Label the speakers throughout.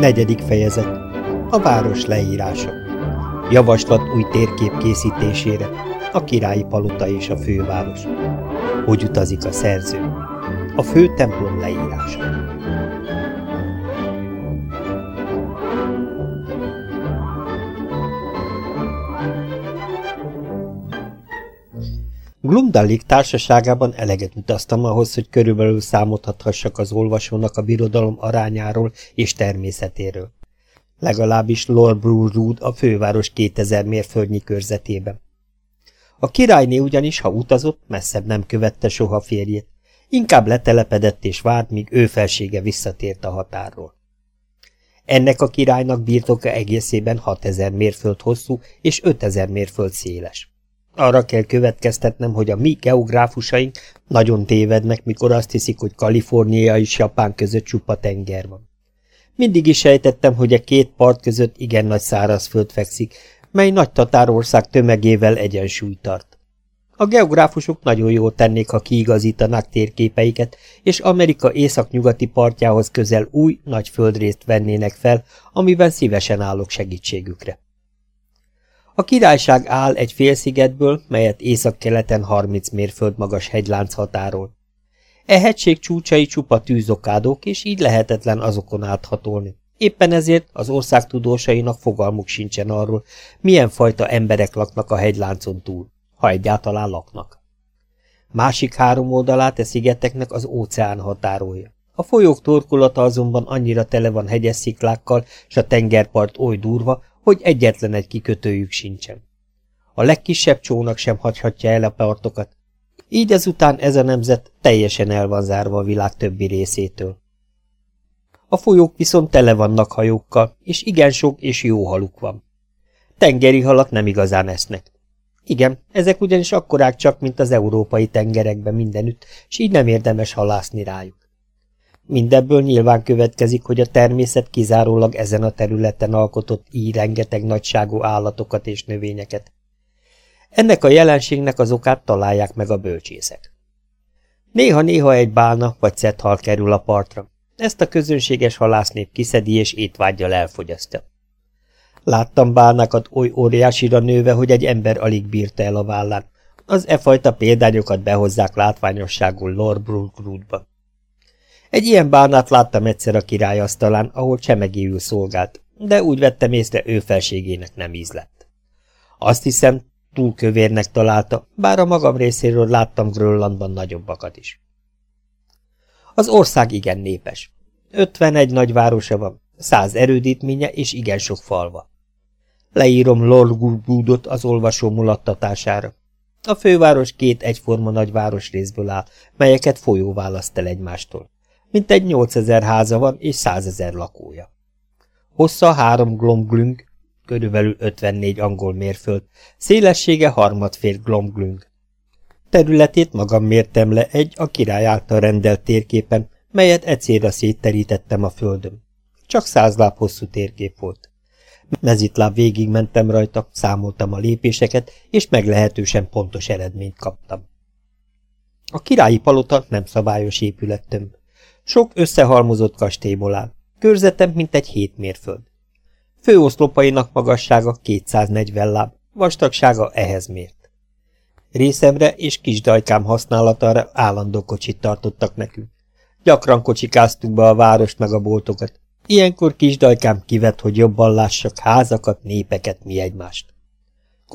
Speaker 1: Negyedik fejezet. A város leírása. Javaslat új térkép készítésére. A királyi palota és a főváros. Hogy utazik a szerző. A fő templom leírása. Glumdallik társaságában eleget utaztam ahhoz, hogy körülbelül számolhathassak az olvasónak a birodalom arányáról és természetéről. Legalábbis Lord Brurud a főváros 2000 mérföldnyi körzetében. A királyné ugyanis, ha utazott, messzebb nem követte soha férjét, inkább letelepedett és várt, míg ő felsége visszatért a határról. Ennek a királynak birtoka egészében 6000 mérföld hosszú és 5000 mérföld széles. Arra kell következtetnem, hogy a mi geográfusaink nagyon tévednek, mikor azt hiszik, hogy Kalifornia és Japán között csupa tenger van. Mindig is sejtettem, hogy a két part között igen nagy szárazföld fekszik, mely nagy tatárország tömegével egyensúlyt tart. A geográfusok nagyon jól tennék, ha kiigazítanák térképeiket, és Amerika északnyugati partjához közel új, nagy földrészt vennének fel, amiben szívesen állok segítségükre. A királyság áll egy félszigetből, melyet északkeleten 30 mérföld magas hegylánc határol. E hegység csúcsai csupa tűzokádók, és így lehetetlen azokon áthatolni. Éppen ezért az ország tudósainak fogalmuk sincsen arról, milyen fajta emberek laknak a hegyláncon túl, ha egyáltalán laknak. Másik három oldalát e szigeteknek az óceán határolja. A folyók torkolata azonban annyira tele van hegyes sziklákkal, s a tengerpart oly durva, hogy egyetlen egy kikötőjük sincsen. A legkisebb csónak sem hagyhatja el a partokat, így ezután ez a nemzet teljesen el van zárva a világ többi részétől. A folyók viszont tele vannak hajókkal, és igen sok és jó haluk van. Tengeri halak nem igazán esznek. Igen, ezek ugyanis akkorák csak, mint az európai tengerekben mindenütt, s így nem érdemes halászni rájuk. Mindebből nyilván következik, hogy a természet kizárólag ezen a területen alkotott így rengeteg nagyságú állatokat és növényeket. Ennek a jelenségnek az okát találják meg a bölcsészek. Néha-néha egy bálna vagy szethal kerül a partra. Ezt a közönséges halásznép kiszedi és étvágyjal elfogyasztja. Láttam bálnákat oly óriásira nőve, hogy egy ember alig bírta el a vállán. Az e fajta példányokat behozzák látványosságul Lord Brookrudba. Egy ilyen bárnát láttam egyszer a király asztalán, ahol csemegéül szolgált, de úgy vettem észre, ő felségének nem ízlett. Azt hiszem, túl kövérnek találta, bár a magam részéről láttam Grönlandban nagyobbakat is. Az ország igen népes. 51 nagyvárosa van, száz erődítménye és igen sok falva. Leírom Lord Gurgudot az olvasó mulattatására. A főváros két egyforma nagyváros részből áll, melyeket folyó választ el egymástól. Mintegy 8000 háza van és 100 ezer lakója. Hossza három glomglünk, körülbelül 54 angol mérföld, szélessége harmadfér glomglünk. Területét magam mértem le egy a király által rendelt térképen, melyet egyszerre szétterítettem a földön. Csak száz láb hosszú térkép volt. Mezitláb végig mentem rajta, számoltam a lépéseket, és meglehetősen pontos eredményt kaptam. A királyi palota nem szabályos épülettömb. Sok összehalmozott kastélyból áll. Körzetem mintegy hét mérföld. Főoszlopainak magassága 240 láb, vastagsága ehhez mért. Részemre és kisdajkám használatára állandó kocsit tartottak nekünk. Gyakran kocsikáztunk be a várost meg a boltokat. Ilyenkor kisdajkám kivett, hogy jobban lássak házakat, népeket, mi egymást.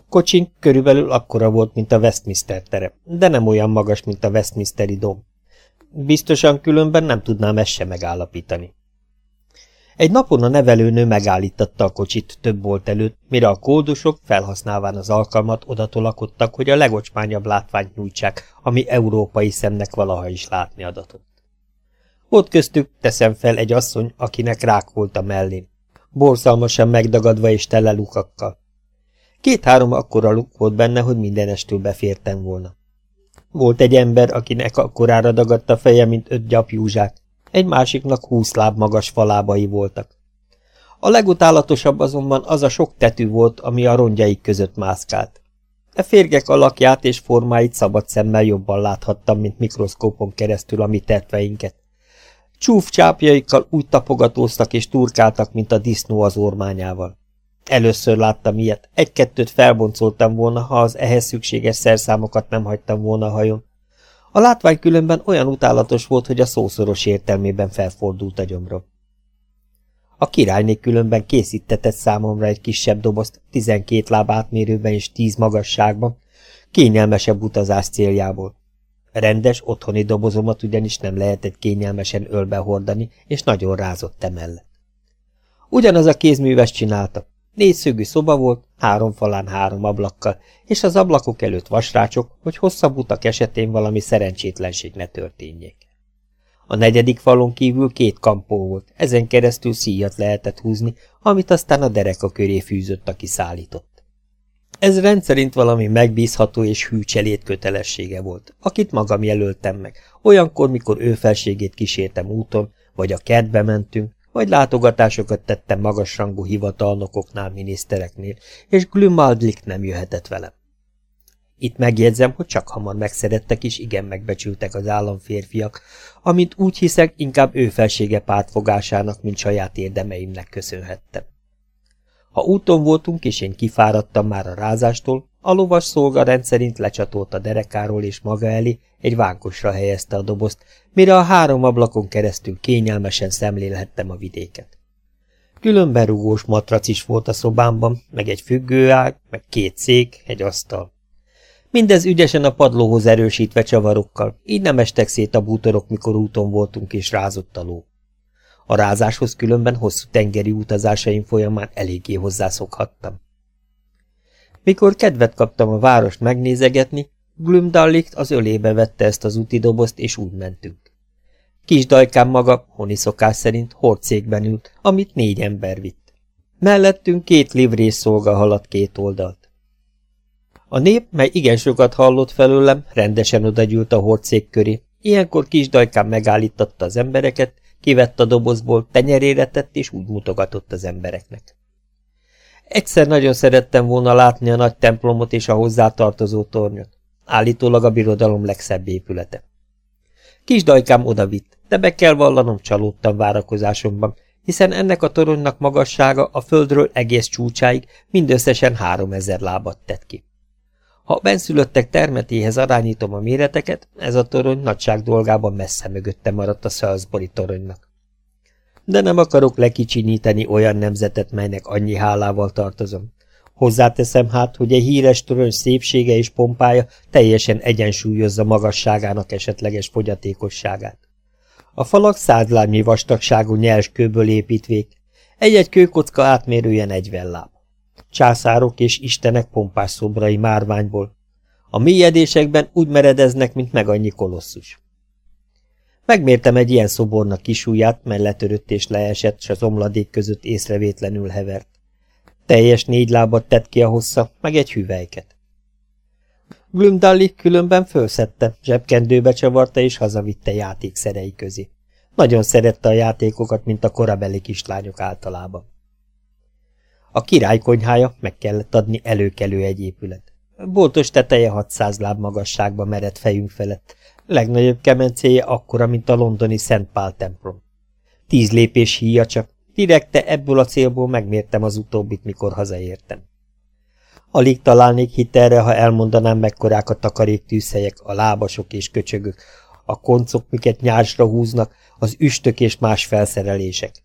Speaker 1: Kocsink körülbelül akkora volt, mint a Westminster tere, de nem olyan magas, mint a Westminsteri dom. Biztosan különben nem tudnám ezt sem megállapítani. Egy napon a nevelőnő megállítatta a kocsit több volt előtt, mire a kódusok felhasználván az alkalmat odatolakodtak, hogy a legocsmányabb látványt nyújtsák, ami európai szemnek valaha is látni adatott. Ott köztük teszem fel egy asszony, akinek rák volt a mellén, borzalmasan megdagadva és tele lukakkal. Két-három akkora luk volt benne, hogy mindenestől befértem volna. Volt egy ember, akinek akkorára dagadt a feje, mint öt gyapjúzsák, egy másiknak húsz láb magas falábai voltak. A legutálatosabb azonban az a sok tetű volt, ami a rongyaik között mászkált. E férgek alakját és formáit szabad szemmel jobban láthattam, mint mikroszkópon keresztül a mi tetveinket. Csúf csápjaikkal úgy tapogatóztak és turkáltak, mint a disznó az ormányával. Először láttam ilyet, egy-kettőt felboncoltam volna, ha az ehhez szükséges szerszámokat nem hagytam volna a hajón. A látvány különben olyan utálatos volt, hogy a szószoros értelmében felfordult a gyomra. A királyné különben készítetett számomra egy kisebb dobozt, tizenkét láb átmérőben és tíz magasságban, kényelmesebb utazás céljából. Rendes, otthoni dobozomat ugyanis nem lehetett kényelmesen ölbe hordani, és nagyon rázott emellett. Ugyanaz a kézműves csinálta. Négyszögű szoba volt, három falán három ablakkal, és az ablakok előtt vasrácsok, hogy hosszabb utak esetén valami szerencsétlenség ne történjék. A negyedik falon kívül két kampó volt, ezen keresztül szíjat lehetett húzni, amit aztán a dereka köré fűzött, aki szállított. Ez rendszerint valami megbízható és hűcselét kötelessége volt, akit magam jelöltem meg, olyankor, mikor ő felségét kísértem úton, vagy a kertbe mentünk, vagy látogatásokat tettem magasrangú hivatalnokoknál, minisztereknél, és Glümaldlik nem jöhetett velem. Itt megjegyzem, hogy csak hamar megszerettek és igen megbecsültek az államférfiak, amint úgy hiszek, inkább ő felsége pártfogásának, mint saját érdemeimnek köszönhettem. Ha úton voltunk, és én kifáradtam már a rázástól, a lovas szolga rendszerint lecsatolt a derekáról, és maga elé egy vánkosra helyezte a dobozt, mire a három ablakon keresztül kényelmesen szemlélhettem a vidéket. Különben rúgós matrac is volt a szobámban, meg egy függőág, meg két szék, egy asztal. Mindez ügyesen a padlóhoz erősítve csavarokkal, így nem estek szét a bútorok, mikor úton voltunk és rázott a ló. A rázáshoz különben hosszú tengeri utazásaim folyamán eléggé hozzászokhattam. Mikor kedvet kaptam a várost megnézegetni, Glümdallikt az ölébe vette ezt az úti dobozt, és úgy mentünk. Kis dajkám maga, honi szokás szerint, hordszékben ült, amit négy ember vitt. Mellettünk két livrés szolga haladt két oldalt. A nép, mely igen sokat hallott felőlem, rendesen odagyűlt a hordszék köré. Ilyenkor kis dajkám megállítatta az embereket, kivett a dobozból, tenyerére tett, és úgy mutogatott az embereknek. Egyszer nagyon szerettem volna látni a nagy templomot és a hozzátartozó tornyot. Állítólag a birodalom legszebb épülete. Kis dajkám odavitt, de be kell vallanom, csalódtam várakozásomban, hiszen ennek a toronynak magassága a földről egész csúcsáig mindösszesen három ezer lábat tett ki. Ha benszülöttek termetéhez arányítom a méreteket, ez a torony nagyság dolgában messze mögötte maradt a Salisbury toronynak. De nem akarok lekicsinyíteni olyan nemzetet, melynek annyi hálával tartozom. Hozzáteszem hát, hogy egy híres torony szépsége és pompája teljesen egyensúlyozza magasságának esetleges fogyatékosságát. A falak százlábnyi vastagságú nyers kőből építvék, egy-egy kőkocka átmérője 40 láb császárok és istenek pompás szobrai márványból. A mélyedésekben úgy meredeznek, mint meg annyi kolosszus. Megmértem egy ilyen szobornak kisúját, mely letörött és leesett, s az omladék között észrevétlenül hevert. Teljes négy lábat tett ki a hossza, meg egy hüvelyket. Glümdalli különben fölszette, zsebkendőbe csavarta és hazavitte játékszerei közé. Nagyon szerette a játékokat, mint a korabeli kislányok általában. A király konyhája meg kellett adni előkelő egy épület. Boltos teteje 600 láb magasságba mered fejünk felett, legnagyobb kemencéje akkora, mint a londoni Szent Pál templom. Tíz lépés híja csak, direkte ebből a célból megmértem az utóbbit, mikor hazaértem. Alig találnék hit erre, ha elmondanám, mekkorák a takarék tűzhelyek, a lábasok és köcsögök, a koncok, miket nyársra húznak, az üstök és más felszerelések.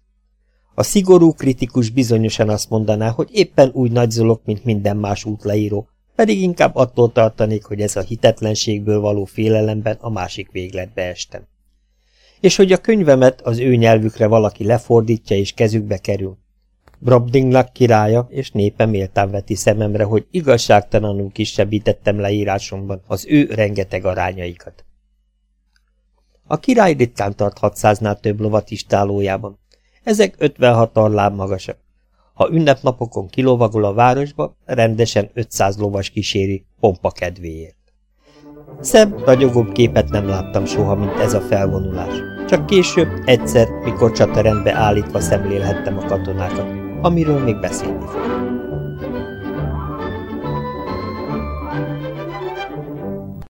Speaker 1: A szigorú kritikus bizonyosan azt mondaná, hogy éppen úgy nagyzolok, mint minden más útleíró, pedig inkább attól tartanék, hogy ez a hitetlenségből való félelemben a másik végletbe estem. És hogy a könyvemet az ő nyelvükre valaki lefordítja és kezükbe kerül. Brobdingnak királya és népe méltán veti szememre, hogy igazságtalanul kisebbítettem leírásomban az ő rengeteg arányaikat. A király ritkán tart 600-nál több lovat istálójában, ezek 56 láb magasak. Ha ünnepnapokon kilovagol a városba, rendesen 500 lovas kíséri, pompa kedvéért. Szebb, ragyogóbb képet nem láttam soha, mint ez a felvonulás. Csak később, egyszer, mikor csatarendbe állítva szemlélhettem a katonákat, amiről még beszélni fog.